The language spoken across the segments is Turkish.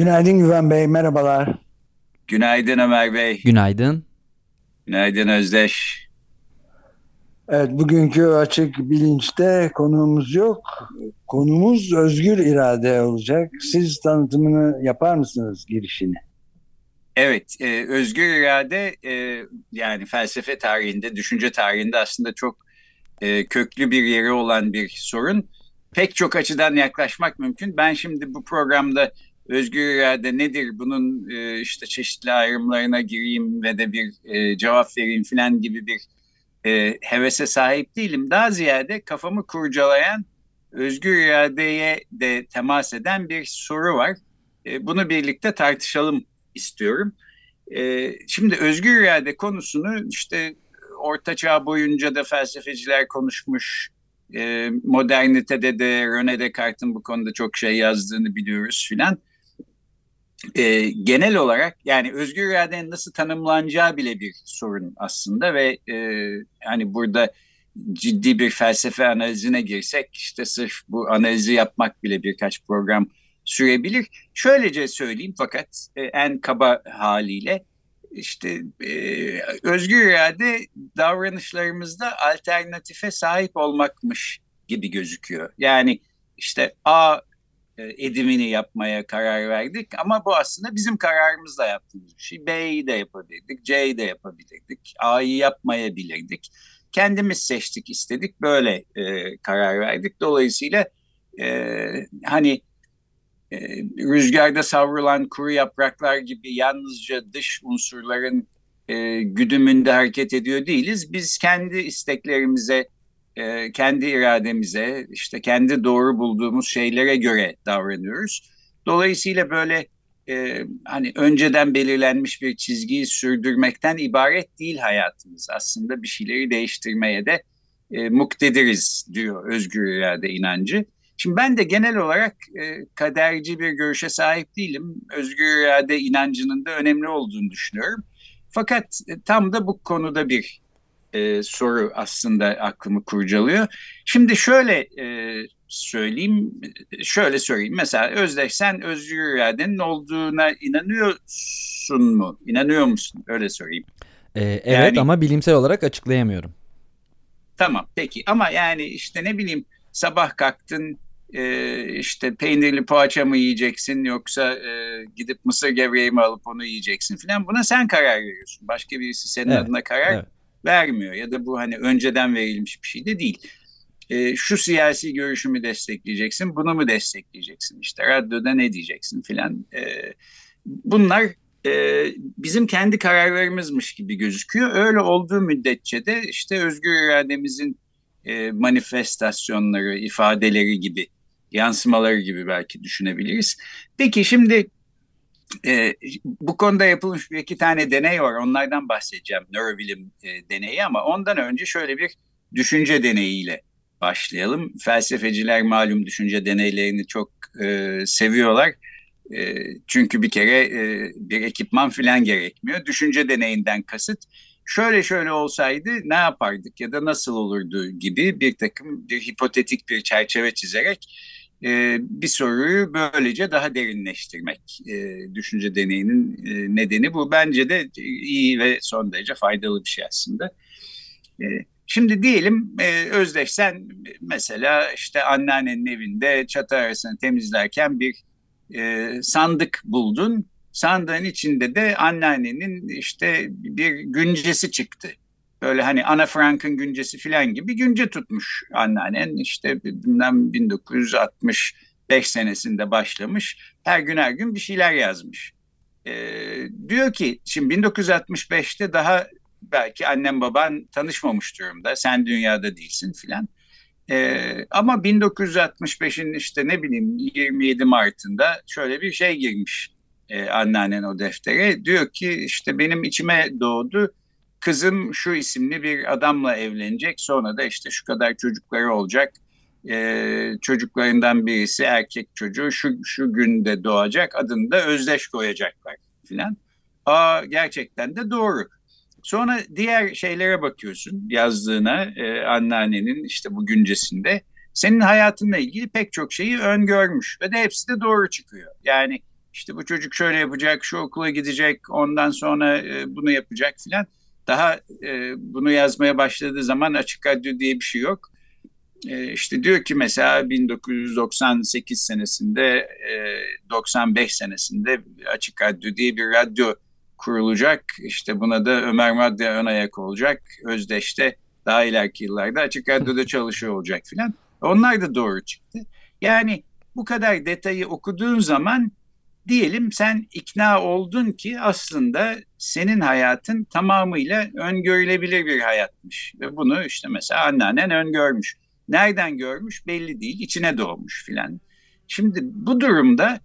Günaydın Güven Bey, merhabalar. Günaydın Ömer Bey. Günaydın. Günaydın Özdeş. Evet, bugünkü açık bilinçte konuğumuz yok. Konumuz özgür irade olacak. Siz tanıtımını yapar mısınız girişini? Evet, e, özgür irade e, yani felsefe tarihinde, düşünce tarihinde aslında çok e, köklü bir yeri olan bir sorun. Pek çok açıdan yaklaşmak mümkün. Ben şimdi bu programda özgür irade nedir, bunun e, işte çeşitli ayrımlarına gireyim ve de bir e, cevap vereyim falan gibi bir e, hevese sahip değilim. Daha ziyade kafamı kurcalayan, özgür iradeye de temas eden bir soru var. E, bunu birlikte tartışalım istiyorum. E, şimdi özgür irade konusunu işte Orta Çağ boyunca da felsefeciler konuşmuş. E, modernitede de René Descartes'in bu konuda çok şey yazdığını biliyoruz filan. E, genel olarak yani özgür iradenin nasıl tanımlanacağı bile bir sorun aslında ve e, hani burada ciddi bir felsefe analizine girsek işte sırf bu analizi yapmak bile birkaç program sürebilir. Şöylece söyleyeyim fakat e, en kaba haliyle işte e, özgür irade davranışlarımızda alternatife sahip olmakmış gibi gözüküyor. Yani işte A edimini yapmaya karar verdik ama bu aslında bizim kararımızla yaptığımız bir şey. B'yi de yapabilirdik, C'yi de yapabilirdik, A'yı yapmayabilirdik. Kendimiz seçtik, istedik, böyle e, karar verdik. Dolayısıyla e, hani e, rüzgarda savrulan kuru yapraklar gibi yalnızca dış unsurların e, güdümünde hareket ediyor değiliz. Biz kendi isteklerimize, e, kendi irademize, işte kendi doğru bulduğumuz şeylere göre davranıyoruz. Dolayısıyla böyle e, hani önceden belirlenmiş bir çizgiyi sürdürmekten ibaret değil hayatımız. Aslında bir şeyleri değiştirmeye de e, muktediriz diyor özgür irade inancı. Şimdi ben de genel olarak e, kaderci bir görüşe sahip değilim. Özgür irade inancının da önemli olduğunu düşünüyorum. Fakat e, tam da bu konuda bir e, soru aslında aklımı kurcalıyor. Şimdi şöyle e, söyleyeyim, şöyle söyleyeyim. Mesela Özdeş sen özgür iradenin olduğuna inanıyorsun mu? İnanıyor musun? Öyle söyleyeyim. Ee, evet yani, ama bilimsel olarak açıklayamıyorum. Tamam peki ama yani işte ne bileyim sabah kalktın e, işte peynirli poğaça mı yiyeceksin yoksa e, gidip mısır gevreği mi alıp onu yiyeceksin falan buna sen karar veriyorsun. Başka birisi senin evet, adına karar evet. Vermiyor ya da bu hani önceden verilmiş bir şey de değil. E, şu siyasi görüşümü destekleyeceksin, bunu mu destekleyeceksin işte radyoda ne diyeceksin filan. E, bunlar e, bizim kendi kararlarımızmış gibi gözüküyor. Öyle olduğu müddetçe de işte özgür irademizin e, manifestasyonları, ifadeleri gibi yansımaları gibi belki düşünebiliriz. Peki şimdi e, bu konuda yapılmış bir iki tane deney var. Onlardan bahsedeceğim. Nörobilim e, deneyi ama ondan önce şöyle bir düşünce deneyiyle başlayalım. Felsefeciler malum düşünce deneylerini çok e, seviyorlar. E, çünkü bir kere e, bir ekipman falan gerekmiyor. Düşünce deneyinden kasıt şöyle şöyle olsaydı ne yapardık ya da nasıl olurdu gibi bir takım bir hipotetik bir çerçeve çizerek e, bir soruyu böylece daha derinleştirmek e, düşünce deneyinin e, nedeni bu. Bence de iyi ve son derece faydalı bir şey aslında. E, şimdi diyelim e, Özdeş sen mesela işte anneannenin evinde çatı arasını temizlerken bir e, sandık buldun. Sandığın içinde de anneannenin işte bir güncesi çıktı böyle hani Ana Frank'ın güncesi filan gibi günce tutmuş anneannen işte bilmem 1965 senesinde başlamış her gün her gün bir şeyler yazmış. Ee, diyor ki şimdi 1965'te daha belki annem baban tanışmamış durumda sen dünyada değilsin filan. Ee, ama 1965'in işte ne bileyim 27 Mart'ında şöyle bir şey girmiş e, anneannen o deftere. Diyor ki işte benim içime doğdu kızım şu isimli bir adamla evlenecek sonra da işte şu kadar çocukları olacak. Ee, çocuklarından birisi erkek çocuğu şu, şu günde doğacak adını da Özdeş koyacaklar filan. Aa gerçekten de doğru. Sonra diğer şeylere bakıyorsun yazdığına e, anneannenin işte bu güncesinde. Senin hayatınla ilgili pek çok şeyi öngörmüş ve de hepsi de doğru çıkıyor. Yani işte bu çocuk şöyle yapacak, şu okula gidecek, ondan sonra e, bunu yapacak filan. Daha e, bunu yazmaya başladığı zaman açık radyo diye bir şey yok. E, işte diyor ki mesela 1998 senesinde, e, 95 senesinde açık radyo diye bir radyo kurulacak. İşte buna da Ömer Madde ön ayak olacak. Özdeş'te daha ileriki yıllarda Açık Radyo'da çalışıyor olacak filan. Onlar da doğru çıktı. Yani bu kadar detayı okuduğun zaman diyelim sen ikna oldun ki aslında senin hayatın tamamıyla öngörülebilir bir hayatmış. Ve bunu işte mesela anneannen öngörmüş. Nereden görmüş belli değil, içine doğmuş filan. Şimdi bu durumda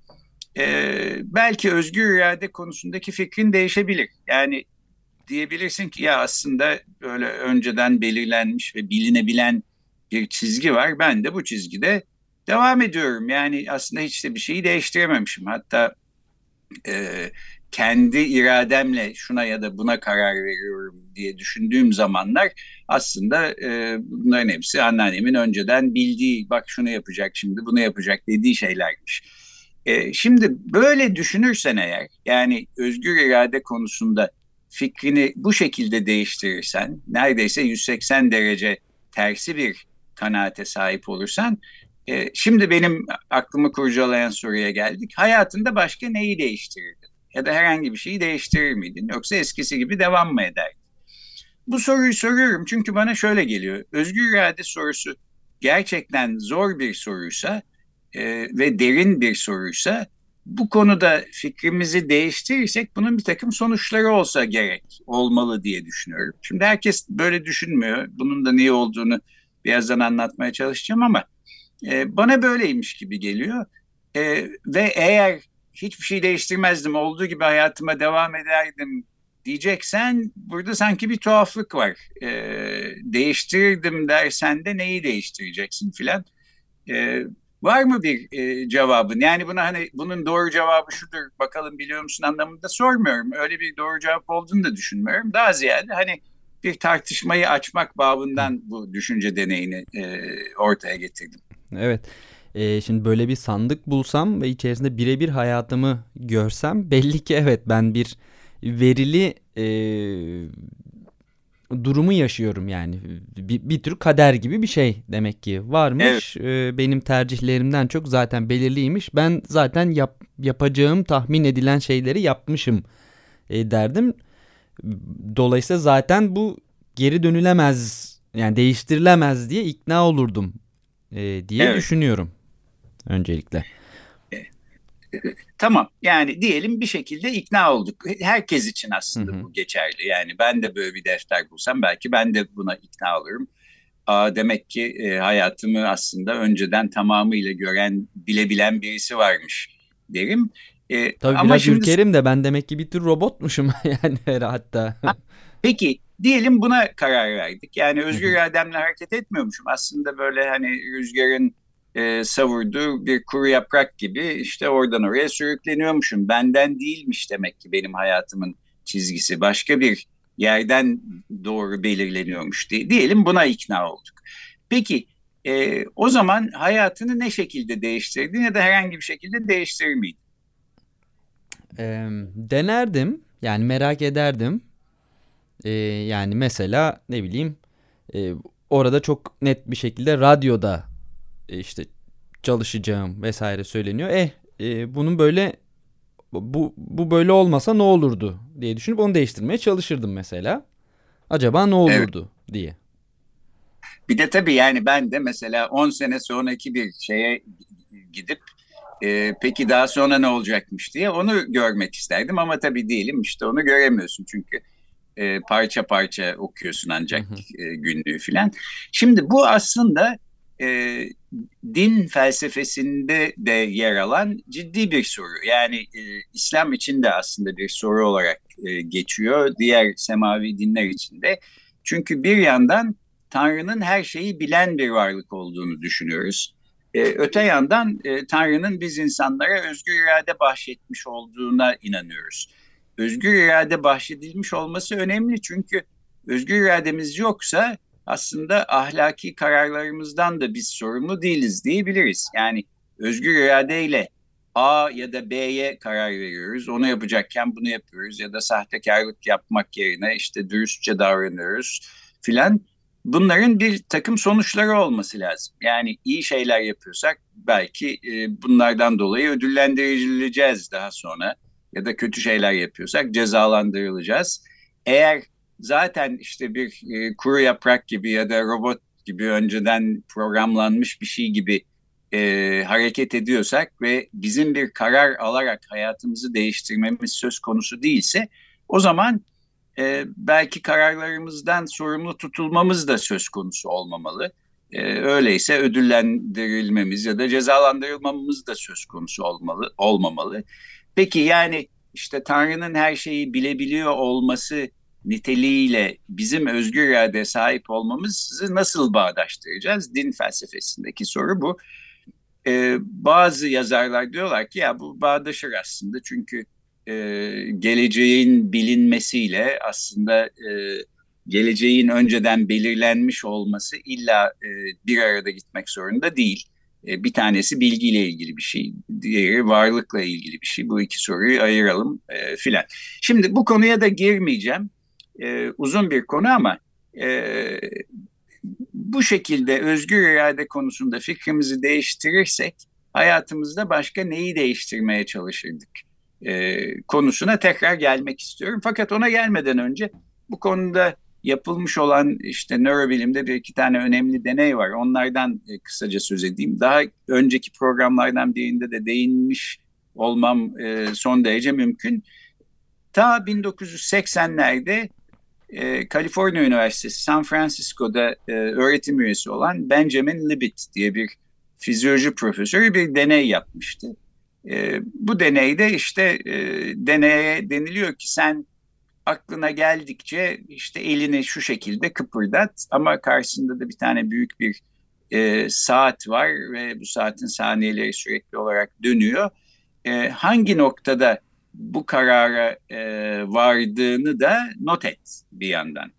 e, belki özgür irade konusundaki fikrin değişebilir. Yani diyebilirsin ki ya aslında böyle önceden belirlenmiş ve bilinebilen bir çizgi var. Ben de bu çizgide devam ediyorum. Yani aslında hiç de bir şeyi değiştirememişim. Hatta e, kendi irademle şuna ya da buna karar veriyorum diye düşündüğüm zamanlar aslında e, bunların hepsi anneannemin önceden bildiği bak şunu yapacak şimdi bunu yapacak dediği şeylermiş. E, şimdi böyle düşünürsen eğer yani özgür irade konusunda fikrini bu şekilde değiştirirsen neredeyse 180 derece tersi bir kanaate sahip olursan e, şimdi benim aklımı kurcalayan soruya geldik. Hayatında başka neyi değiştirirdin? Ya da herhangi bir şeyi değiştirir miydin? Yoksa eskisi gibi devam mı ederdin? Bu soruyu soruyorum çünkü bana şöyle geliyor. Özgür irade sorusu gerçekten zor bir soruysa e, ve derin bir soruysa bu konuda fikrimizi değiştirirsek bunun bir takım sonuçları olsa gerek, olmalı diye düşünüyorum. Şimdi herkes böyle düşünmüyor. Bunun da niye olduğunu birazdan anlatmaya çalışacağım ama e, bana böyleymiş gibi geliyor. E, ve eğer hiçbir şey değiştirmezdim, olduğu gibi hayatıma devam ederdim diyeceksen burada sanki bir tuhaflık var. E, değiştirirdim dersen de neyi değiştireceksin filan. E, Var mı bir e, cevabın? Yani buna hani bunun doğru cevabı şudur bakalım biliyor musun anlamında sormuyorum. Öyle bir doğru cevap olduğunu da düşünmüyorum. Daha ziyade hani bir tartışmayı açmak babından bu düşünce deneyini e, ortaya getirdim. Evet. Ee, şimdi böyle bir sandık bulsam ve içerisinde birebir hayatımı görsem belli ki evet ben bir verili e, durumu yaşıyorum yani. Bir, bir tür kader gibi bir şey demek ki. Varmış evet. ee, benim tercihlerimden çok zaten belirliymiş. Ben zaten yap, yapacağım tahmin edilen şeyleri yapmışım e, derdim. Dolayısıyla zaten bu geri dönülemez yani değiştirilemez diye ikna olurdum e, diye evet. düşünüyorum öncelikle. Tamam yani diyelim bir şekilde ikna olduk. Herkes için aslında hı hı. bu geçerli. Yani ben de böyle bir defter bulsam belki ben de buna ikna olurum. Aa, demek ki e, hayatımı aslında önceden tamamıyla gören, bilebilen birisi varmış derim. E, Tabii ama biraz şimdi... ürkerim de ben demek ki bir tür robotmuşum yani hatta. peki diyelim buna karar verdik. Yani özgür irademle hareket etmiyormuşum. Aslında böyle hani rüzgarın e, savurduğu bir kuru yaprak gibi işte oradan oraya sürükleniyormuşum. Benden değilmiş demek ki benim hayatımın çizgisi. Başka bir yerden doğru belirleniyormuş diye. Diyelim buna ikna olduk. Peki e, o zaman hayatını ne şekilde değiştirdin ya da herhangi bir şekilde değiştirir miydin? E, denerdim. Yani merak ederdim. E, yani mesela ne bileyim e, orada çok net bir şekilde radyoda e, işte çalışacağım vesaire söyleniyor. Eh e, bunun böyle bu, bu böyle olmasa ne olurdu diye düşünüp onu değiştirmeye çalışırdım mesela. Acaba ne olurdu evet. diye. Bir de tabii yani ben de mesela 10 sene sonraki bir şeye gidip e, peki daha sonra ne olacakmış diye onu görmek isterdim ama tabii diyelim işte onu göremiyorsun çünkü e, parça parça okuyorsun ancak E, günlüğü filan. Şimdi bu aslında e, din felsefesinde de yer alan ciddi bir soru. Yani e, İslam için de aslında bir soru olarak e, geçiyor. Diğer semavi dinler için de. Çünkü bir yandan Tanrı'nın her şeyi bilen bir varlık olduğunu düşünüyoruz. E, öte yandan e, Tanrı'nın biz insanlara özgür irade bahşetmiş olduğuna inanıyoruz. Özgür irade bahşedilmiş olması önemli çünkü özgür irademiz yoksa aslında ahlaki kararlarımızdan da biz sorumlu değiliz diyebiliriz. Yani özgür iradeyle A ya da B'ye karar veriyoruz. Onu yapacakken bunu yapıyoruz ya da sahtekarlık yapmak yerine işte dürüstçe davranıyoruz filan. Bunların bir takım sonuçları olması lazım. Yani iyi şeyler yapıyorsak belki e, bunlardan dolayı ödüllendirileceğiz daha sonra ya da kötü şeyler yapıyorsak cezalandırılacağız. Eğer zaten işte bir e, kuru yaprak gibi ya da robot gibi önceden programlanmış bir şey gibi e, hareket ediyorsak ve bizim bir karar alarak hayatımızı değiştirmemiz söz konusu değilse o zaman e, belki kararlarımızdan sorumlu tutulmamız da söz konusu olmamalı. E, öyleyse ödüllendirilmemiz ya da cezalandırılmamız da söz konusu olmalı olmamalı. Peki yani işte Tanrı'nın her şeyi bilebiliyor olması niteliğiyle bizim özgür irade sahip olmamızı nasıl bağdaştıracağız? Din felsefesindeki soru bu. Ee, bazı yazarlar diyorlar ki ya bu bağdaşır aslında çünkü e, geleceğin bilinmesiyle aslında e, geleceğin önceden belirlenmiş olması illa e, bir arada gitmek zorunda değil. E, bir tanesi bilgiyle ilgili bir şey, diğeri varlıkla ilgili bir şey. Bu iki soruyu ayıralım e, filan. Şimdi bu konuya da girmeyeceğim e, uzun bir konu ama e, bu şekilde özgür irade konusunda fikrimizi değiştirirsek hayatımızda başka neyi değiştirmeye çalışırdık e, konusuna tekrar gelmek istiyorum. Fakat ona gelmeden önce bu konuda yapılmış olan işte nörobilimde bir iki tane önemli deney var. Onlardan e, kısaca söz edeyim. Daha önceki programlardan birinde de değinmiş olmam e, son derece mümkün. Ta 1980'lerde e, Kaliforniya Üniversitesi San Francisco'da e, öğretim üyesi olan Benjamin Libet diye bir fizyoloji profesörü bir deney yapmıştı. Bu deneyde işte deneye deniliyor ki sen aklına geldikçe işte elini şu şekilde kıpırdat ama karşısında da bir tane büyük bir e, saat var ve bu saatin saniyeleri sürekli olarak dönüyor. E, hangi noktada bu karara e, vardığını da not et bir yandan.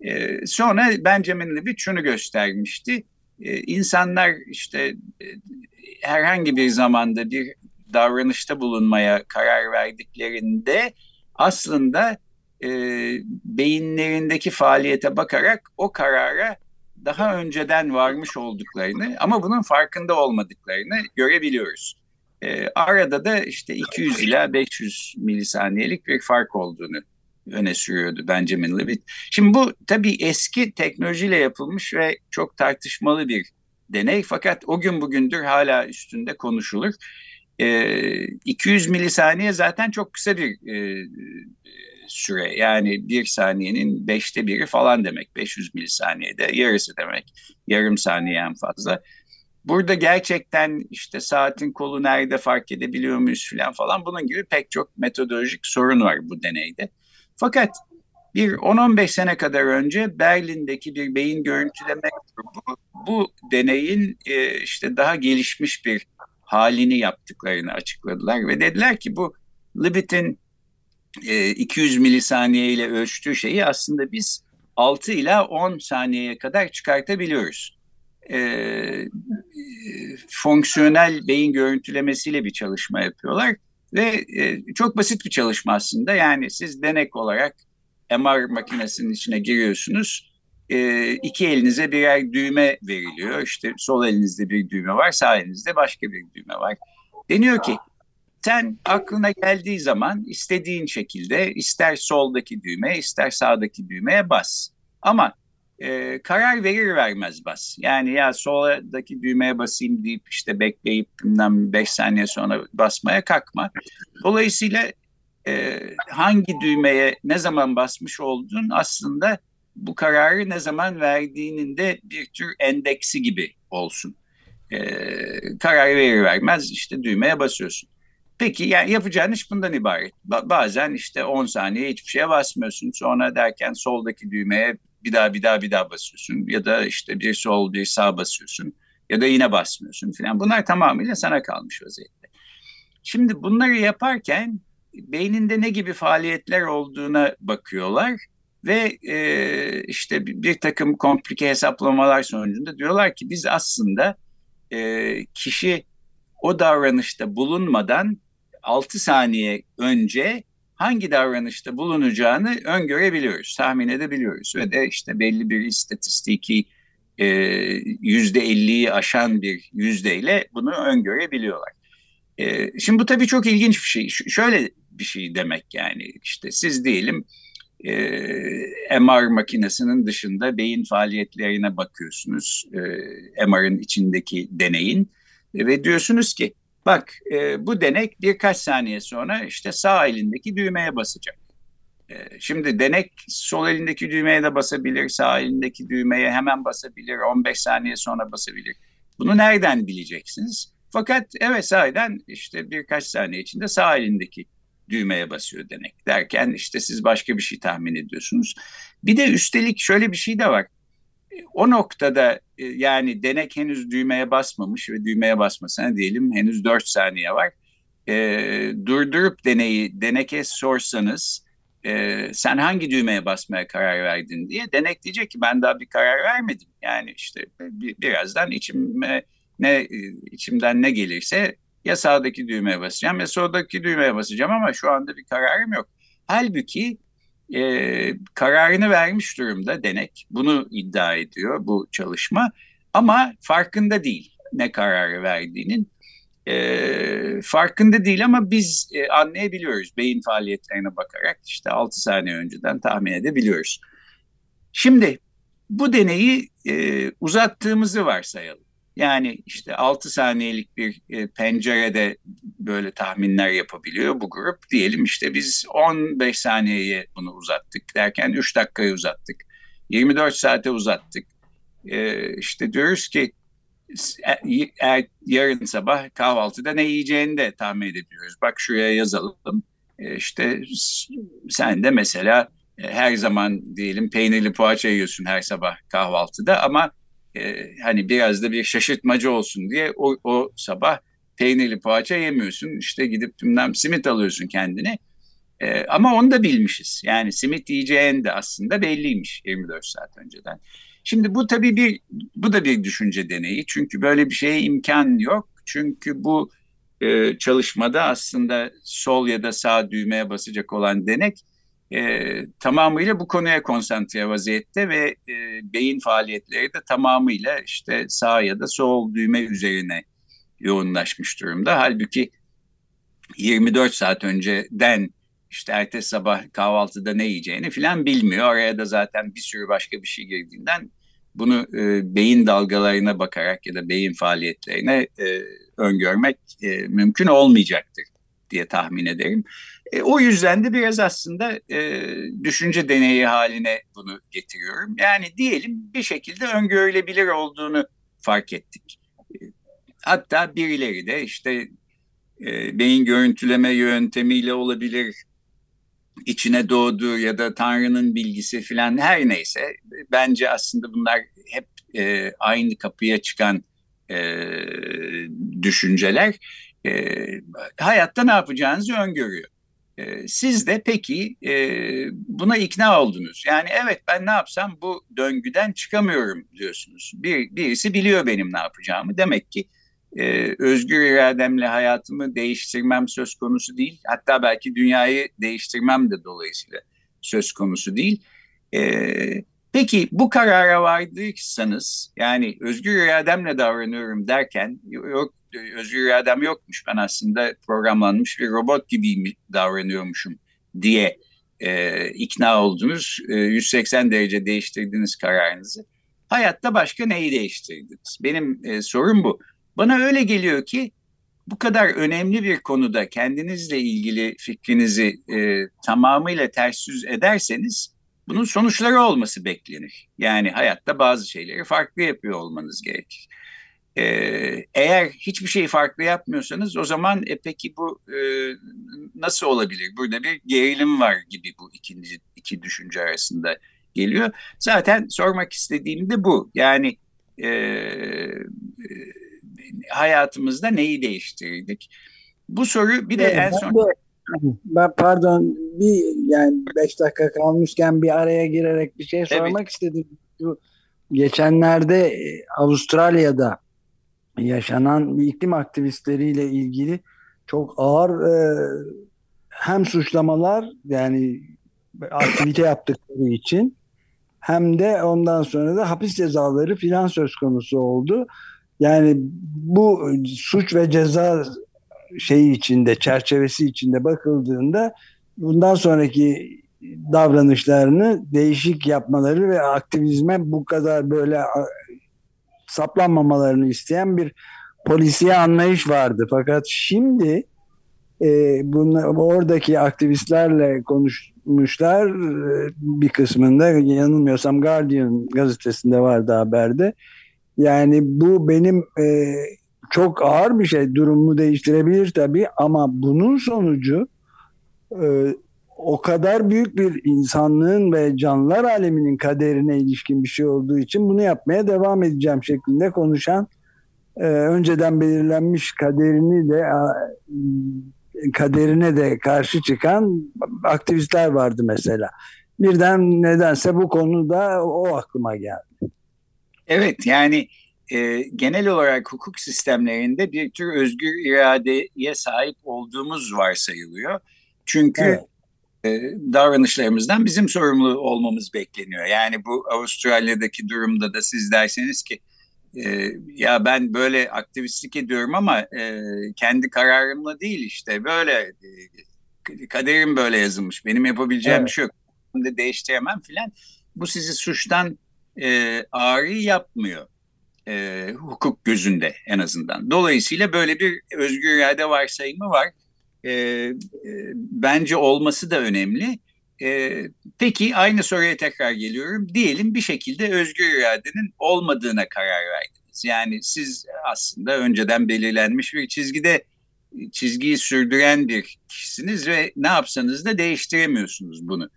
E, sonra Benjamin Libet şunu göstermişti. E, insanlar işte e, herhangi bir zamanda bir davranışta bulunmaya karar verdiklerinde aslında e, beyinlerindeki faaliyete bakarak o karara daha önceden varmış olduklarını ama bunun farkında olmadıklarını görebiliyoruz. E, arada da işte 200 ila 500 milisaniyelik bir fark olduğunu öne sürüyordu Benjamin Levitt. Şimdi bu tabii eski teknolojiyle yapılmış ve çok tartışmalı bir deney fakat o gün bugündür hala üstünde konuşulur. E, 200 milisaniye zaten çok kısa bir e, süre yani bir saniyenin beşte biri falan demek 500 milisaniyede yarısı demek yarım saniye en fazla. Burada gerçekten işte saatin kolu nerede fark edebiliyor muyuz falan falan bunun gibi pek çok metodolojik sorun var bu deneyde. Fakat bir 10-15 sene kadar önce Berlin'deki bir beyin görüntüleme grubu bu deneyin e, işte daha gelişmiş bir halini yaptıklarını açıkladılar ve dediler ki bu Libet'in e, 200 milisaniye ile ölçtüğü şeyi aslında biz 6 ila 10 saniyeye kadar çıkartabiliyoruz e, fonksiyonel beyin görüntülemesiyle bir çalışma yapıyorlar. Ve e, çok basit bir çalışma aslında. Yani siz denek olarak MR makinesinin içine giriyorsunuz. E, iki elinize birer düğme veriliyor. İşte sol elinizde bir düğme var, sağ elinizde başka bir düğme var. Deniyor ki sen aklına geldiği zaman istediğin şekilde ister soldaki düğme ister sağdaki düğmeye bas. Ama e, karar verir vermez bas. Yani ya soldaki düğmeye basayım deyip işte bekleyip bilmem 5 saniye sonra basmaya kalkma. Dolayısıyla e, hangi düğmeye ne zaman basmış olduğun aslında bu kararı ne zaman verdiğinin de bir tür endeksi gibi olsun. E, karar verir vermez işte düğmeye basıyorsun. Peki yani yapacağın iş bundan ibaret. Ba- bazen işte 10 saniye hiçbir şeye basmıyorsun. Sonra derken soldaki düğmeye bir daha bir daha bir daha basıyorsun. Ya da işte bir sol bir sağ basıyorsun. Ya da yine basmıyorsun falan. Bunlar tamamıyla sana kalmış vaziyette. Şimdi bunları yaparken beyninde ne gibi faaliyetler olduğuna bakıyorlar ve e, işte bir, takım komplike hesaplamalar sonucunda diyorlar ki biz aslında e, kişi o davranışta bulunmadan 6 saniye önce hangi davranışta bulunacağını öngörebiliyoruz, tahmin edebiliyoruz ve de işte belli bir istatistiki e, yüzde 50'yi aşan bir yüzdeyle bunu öngörebiliyorlar. E, şimdi bu tabii çok ilginç bir şey. Şöyle bir şey demek yani işte siz diyelim e, MR makinesinin dışında beyin faaliyetlerine bakıyorsunuz. E, MR'ın içindeki deneyin ve diyorsunuz ki bak e, bu denek birkaç saniye sonra işte sağ elindeki düğmeye basacak. E, şimdi denek sol elindeki düğmeye de basabilir, sağ elindeki düğmeye hemen basabilir, 15 saniye sonra basabilir. Bunu nereden bileceksiniz? Fakat evet sahiden işte birkaç saniye içinde sağ elindeki düğmeye basıyor denek derken işte siz başka bir şey tahmin ediyorsunuz. Bir de üstelik şöyle bir şey de var. O noktada e, yani denek henüz düğmeye basmamış ve düğmeye basmasına diyelim henüz 4 saniye var. E, durdurup deneyi deneke sorsanız e, sen hangi düğmeye basmaya karar verdin diye denek diyecek ki ben daha bir karar vermedim. Yani işte bir, birazdan içime ne e, içimden ne gelirse ya sağdaki düğmeye basacağım ya soldaki düğmeye basacağım ama şu anda bir kararım yok. Halbuki e, kararını vermiş durumda denek. Bunu iddia ediyor bu çalışma ama farkında değil ne kararı verdiğinin. E, farkında değil ama biz e, anlayabiliyoruz beyin faaliyetlerine bakarak işte 6 saniye önceden tahmin edebiliyoruz. Şimdi bu deneyi e, uzattığımızı varsayalım. Yani işte 6 saniyelik bir e, pencerede böyle tahminler yapabiliyor bu grup. Diyelim işte biz 15 saniyeye bunu uzattık derken 3 dakikayı uzattık. 24 saate uzattık. E, işte diyoruz ki e, er, yarın sabah kahvaltıda ne yiyeceğini de tahmin edebiliyoruz. Bak şuraya yazalım. E, işte sen de mesela e, her zaman diyelim peynirli poğaça yiyorsun her sabah kahvaltıda ama e, hani biraz da bir şaşırtmacı olsun diye o, o sabah peynirli poğaça yemiyorsun. İşte gidip tümden simit alıyorsun kendine. E, ama onu da bilmişiz. Yani simit yiyeceğin de aslında belliymiş 24 saat önceden. Şimdi bu tabii bir bu da bir düşünce deneyi. Çünkü böyle bir şeye imkan yok. Çünkü bu e, çalışmada aslında sol ya da sağ düğmeye basacak olan denek e, tamamıyla bu konuya konsantre vaziyette ve e, beyin faaliyetleri de tamamıyla işte sağ ya da sol düğme üzerine yoğunlaşmış durumda. Halbuki 24 saat önceden işte ertesi sabah kahvaltıda ne yiyeceğini filan bilmiyor. Oraya da zaten bir sürü başka bir şey girdiğinden bunu e, beyin dalgalarına bakarak ya da beyin faaliyetlerine e, öngörmek e, mümkün olmayacaktır diye tahmin ederim. E, o yüzden de biraz aslında e, düşünce deneyi haline bunu getiriyorum. Yani diyelim bir şekilde öngörülebilir olduğunu fark ettik. E, hatta birileri de işte e, beyin görüntüleme yöntemiyle olabilir, içine doğduğu ya da Tanrı'nın bilgisi filan her neyse bence aslında bunlar hep e, aynı kapıya çıkan e, düşünceler e, hayatta ne yapacağınızı öngörüyor. E, siz de peki e, buna ikna oldunuz. Yani evet ben ne yapsam bu döngüden çıkamıyorum diyorsunuz. Bir, birisi biliyor benim ne yapacağımı. Demek ki e, özgür irademle hayatımı değiştirmem söz konusu değil. Hatta belki dünyayı değiştirmem de dolayısıyla söz konusu değil. E, peki bu karara vardıysanız yani özgür irademle davranıyorum derken yok özgür iradem yokmuş. Ben aslında programlanmış bir robot gibi davranıyormuşum diye e, ikna oldunuz. E, 180 derece değiştirdiniz kararınızı. Hayatta başka neyi değiştirdiniz? Benim e, sorum bu. Bana öyle geliyor ki bu kadar önemli bir konuda kendinizle ilgili fikrinizi e, tamamıyla ters yüz ederseniz bunun sonuçları olması beklenir. Yani hayatta bazı şeyleri farklı yapıyor olmanız gerekir. Ee, eğer hiçbir şeyi farklı yapmıyorsanız o zaman e, peki bu e, nasıl olabilir? Burada bir gerilim var gibi bu ikinci iki düşünce arasında geliyor. Zaten sormak istediğim de bu. Yani e, e, hayatımızda neyi değiştirdik? Bu soru bir de evet, en son... De, ben pardon bir yani beş dakika kalmışken bir araya girerek bir şey sormak evet. istedim. Şu geçenlerde e, Avustralya'da yaşanan iklim aktivistleriyle ilgili çok ağır e, hem suçlamalar yani aktivite yaptıkları için hem de ondan sonra da hapis cezaları filan söz konusu oldu. Yani bu suç ve ceza şeyi içinde, çerçevesi içinde bakıldığında bundan sonraki davranışlarını değişik yapmaları ve aktivizme bu kadar böyle saplanmamalarını isteyen bir polisiye anlayış vardı. Fakat şimdi e, bunlar, oradaki aktivistlerle konuşmuşlar e, bir kısmında yanılmıyorsam Guardian gazetesinde vardı haberde. Yani bu benim e, çok ağır bir şey durumu değiştirebilir tabii ama bunun sonucu e, o kadar büyük bir insanlığın ve canlılar aleminin kaderine ilişkin bir şey olduğu için bunu yapmaya devam edeceğim şeklinde konuşan e, önceden belirlenmiş kaderini de kaderine de karşı çıkan aktivistler vardı mesela. Birden nedense bu konuda o aklıma geldi. Evet yani e, genel olarak hukuk sistemlerinde bir tür özgür iradeye sahip olduğumuz varsayılıyor. Çünkü evet e, davranışlarımızdan bizim sorumlu olmamız bekleniyor. Yani bu Avustralya'daki durumda da siz derseniz ki e, ya ben böyle aktivistlik ediyorum ama e, kendi kararımla değil işte böyle e, kaderim böyle yazılmış. Benim yapabileceğim evet. bir şey yok. Değiştiremem filan. Bu sizi suçtan e, ağrı yapmıyor. E, hukuk gözünde en azından. Dolayısıyla böyle bir özgür irade varsayımı var e, e, bence olması da önemli. E, peki aynı soruya tekrar geliyorum. Diyelim bir şekilde özgür iradenin olmadığına karar verdiniz. Yani siz aslında önceden belirlenmiş bir çizgide çizgiyi sürdüren bir kişisiniz ve ne yapsanız da değiştiremiyorsunuz bunu.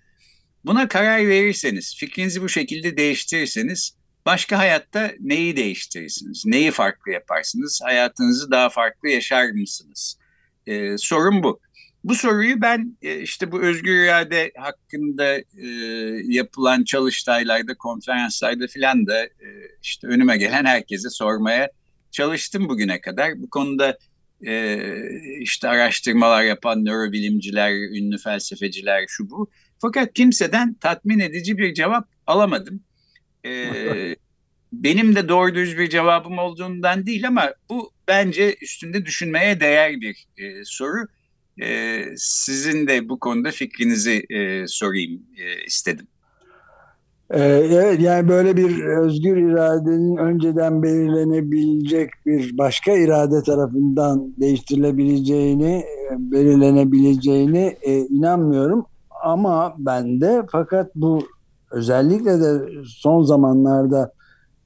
Buna karar verirseniz, fikrinizi bu şekilde değiştirirseniz başka hayatta neyi değiştirirsiniz? Neyi farklı yaparsınız? Hayatınızı daha farklı yaşar mısınız? E, sorun bu. Bu soruyu ben e, işte bu özgür irade hakkında e, yapılan çalıştaylarda, konferanslarda filan da e, işte önüme gelen herkese sormaya çalıştım bugüne kadar. Bu konuda e, işte araştırmalar yapan nörobilimciler, ünlü felsefeciler şu bu. Fakat kimseden tatmin edici bir cevap alamadım. E, benim de doğru düz bir cevabım olduğundan değil ama bu bence üstünde düşünmeye değer bir e, soru. E, sizin de bu konuda fikrinizi e, sorayım e, istedim. Evet yani böyle bir özgür iradenin önceden belirlenebilecek bir başka irade tarafından değiştirilebileceğini, belirlenebileceğini inanmıyorum. Ama ben de fakat bu özellikle de son zamanlarda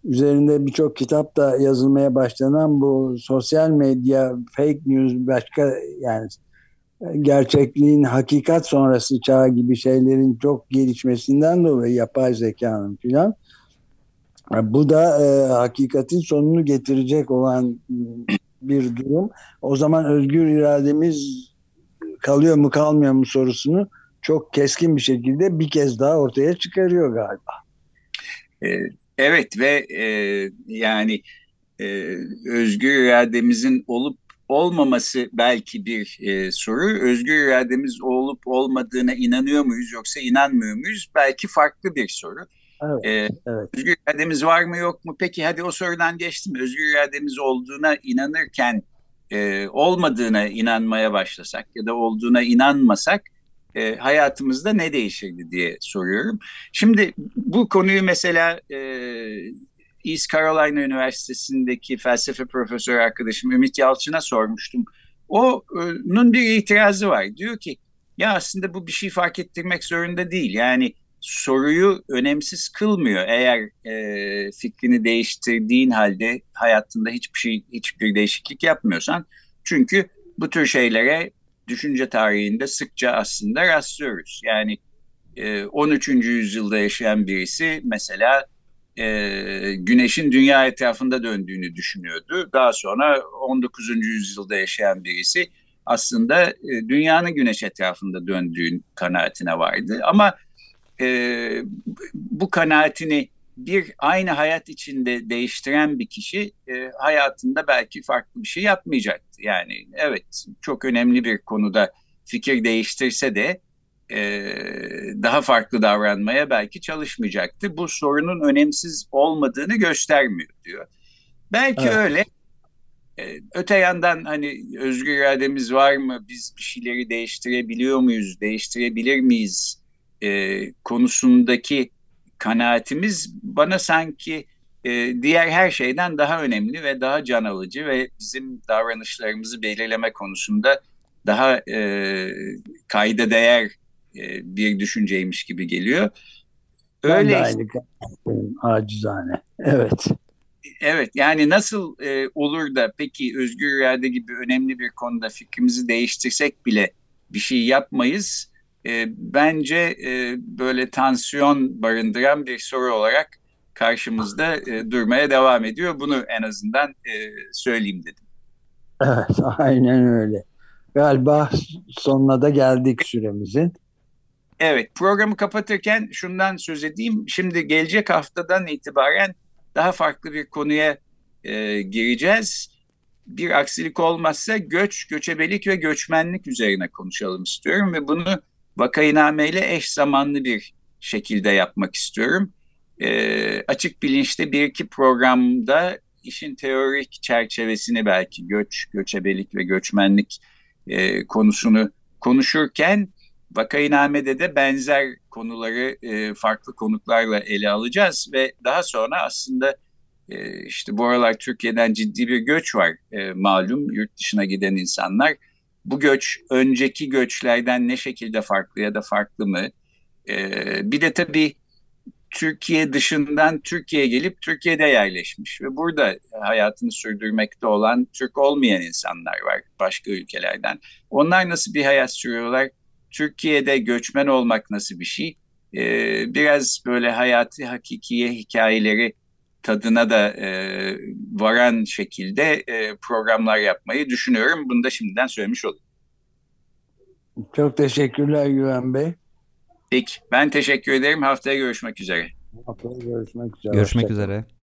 üzerinde birçok kitap da yazılmaya başlanan bu sosyal medya, fake news, başka yani gerçekliğin hakikat sonrası çağı gibi şeylerin çok gelişmesinden dolayı yapay zekanın filan bu da e, hakikatin sonunu getirecek olan bir durum. O zaman özgür irademiz kalıyor mu kalmıyor mu sorusunu çok keskin bir şekilde bir kez daha ortaya çıkarıyor galiba. Evet Evet ve e, yani e, özgür irademizin olup olmaması belki bir e, soru. Özgür irademiz olup olmadığına inanıyor muyuz yoksa inanmıyor muyuz? Belki farklı bir soru. Evet, ee, evet. Özgür irademiz var mı yok mu? Peki hadi o sorudan geçtim. Özgür irademiz olduğuna inanırken e, olmadığına inanmaya başlasak ya da olduğuna inanmasak e, hayatımızda ne değişirdi diye soruyorum. Şimdi bu konuyu mesela e, East Carolina Üniversitesi'ndeki felsefe profesörü arkadaşım Ümit Yalçın'a sormuştum. O'nun bir itirazı var. Diyor ki ya aslında bu bir şey fark ettirmek zorunda değil. Yani soruyu önemsiz kılmıyor. Eğer e, fikrini değiştirdiğin halde hayatında hiçbir şey, hiçbir değişiklik yapmıyorsan. Çünkü bu tür şeylere düşünce tarihinde sıkça aslında rastlıyoruz. Yani e, 13. yüzyılda yaşayan birisi mesela e, güneşin dünya etrafında döndüğünü düşünüyordu. Daha sonra 19. yüzyılda yaşayan birisi aslında e, dünyanın güneş etrafında döndüğün kanaatine vardı. Ama e, bu kanaatini bir aynı hayat içinde değiştiren bir kişi e, hayatında belki farklı bir şey yapmayacaktı. Yani evet çok önemli bir konuda fikir değiştirse de e, daha farklı davranmaya belki çalışmayacaktı. Bu sorunun önemsiz olmadığını göstermiyor diyor. Belki evet. öyle. E, öte yandan hani özgür irademiz var mı? Biz bir şeyleri değiştirebiliyor muyuz? Değiştirebilir miyiz? E, konusundaki kanaatimiz bana sanki e, diğer her şeyden daha önemli ve daha can alıcı ve bizim davranışlarımızı belirleme konusunda daha e, kayda değer e, bir düşünceymiş gibi geliyor. Öyle ben de aynı acizane. Evet. Evet yani nasıl e, olur da peki özgür irade gibi önemli bir konuda fikrimizi değiştirsek bile bir şey yapmayız. E, bence e, böyle tansiyon barındıran bir soru olarak karşımızda e, durmaya devam ediyor. Bunu en azından e, söyleyeyim dedim. Evet aynen öyle. Galiba sonuna da geldik süremizin. Evet programı kapatırken şundan söz edeyim. Şimdi gelecek haftadan itibaren daha farklı bir konuya e, gireceğiz. Bir aksilik olmazsa göç, göçebelik ve göçmenlik üzerine konuşalım istiyorum ve bunu vakayiname ile eş zamanlı bir şekilde yapmak istiyorum. E, açık bilinçte bir iki programda işin teorik çerçevesini belki göç, göçebelik ve göçmenlik e, konusunu konuşurken Vakayiname'de de benzer konuları e, farklı konuklarla ele alacağız ve daha sonra aslında e, işte bu aralar Türkiye'den ciddi bir göç var e, malum yurt dışına giden insanlar. Bu göç önceki göçlerden ne şekilde farklı ya da farklı mı? E, bir de tabii Türkiye dışından Türkiye'ye gelip Türkiye'de yerleşmiş ve burada hayatını sürdürmekte olan Türk olmayan insanlar var başka ülkelerden. Onlar nasıl bir hayat sürüyorlar? Türkiye'de göçmen olmak nasıl bir şey? Ee, biraz böyle hayati hakikiye hikayeleri tadına da e, varan şekilde e, programlar yapmayı düşünüyorum. Bunu da şimdiden söylemiş olayım. Çok teşekkürler Güven Bey. Peki ben teşekkür ederim. Haftaya görüşmek üzere. Haftaya görüşmek üzere. Görüşmek üzere.